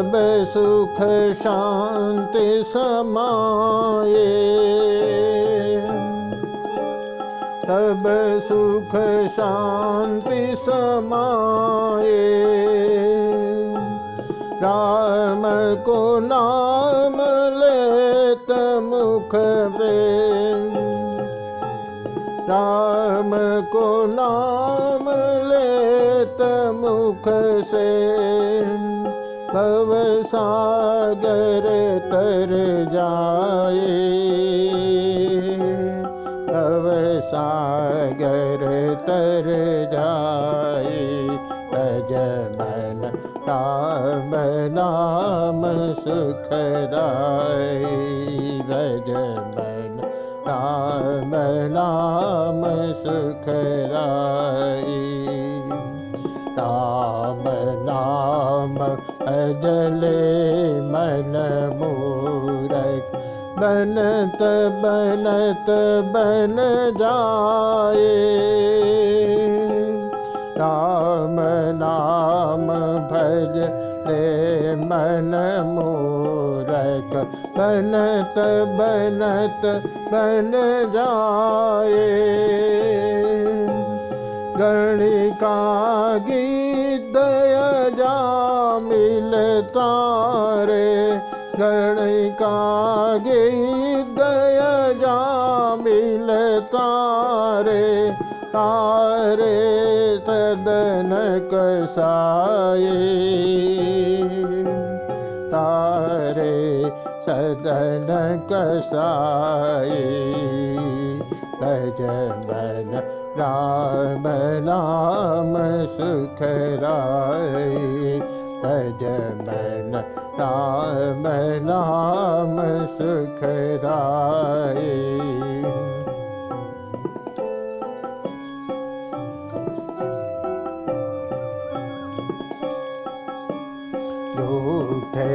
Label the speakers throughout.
Speaker 1: सब सुख शांति समाये। सब सुख शांति समाये। राम को नाम लेत मुख प्रेम राम को नाम लेत मुख से। भव सागर तर जाए। भव सागर तर जाए। भज मन राम नाम सुखदाय भज मन राम नाम सुखदाय नाम अजले मन मूरख बनत बनत बन जाए। राम नाम भज ले मन मूरख बनत बनत बन जाए गणिका गीत जा मिलता रे। गणिका गीत जा मिलता रे। तारे सदन कसाए तारे सदन कसाए भज मन राम नाम मन राम रूठे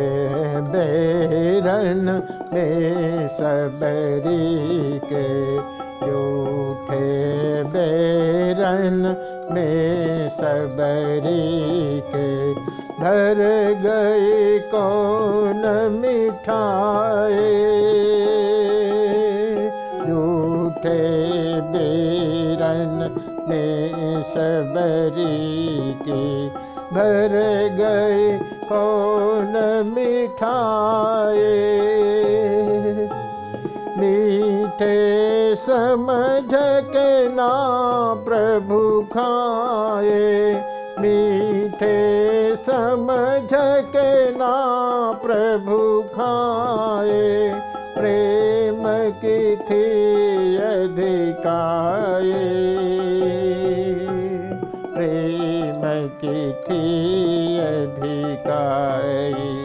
Speaker 1: बेरन में सबरी के रूठे बेरन में सबरी के धर गई कौन मिठाए। रूठे बेरन में सबरी के भर गए कौन मिठाए। समझ के ना प्रभु खाए। मीठे समझ के ना प्रभु खाए। प्रेम की थी अधिकाए। प्रेम की थी अधिकाई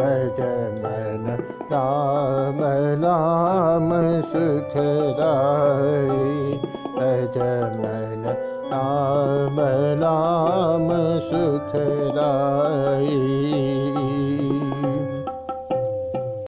Speaker 1: भजन वैजनता महिला सुखेदयि एजम रा बहिला सुखदय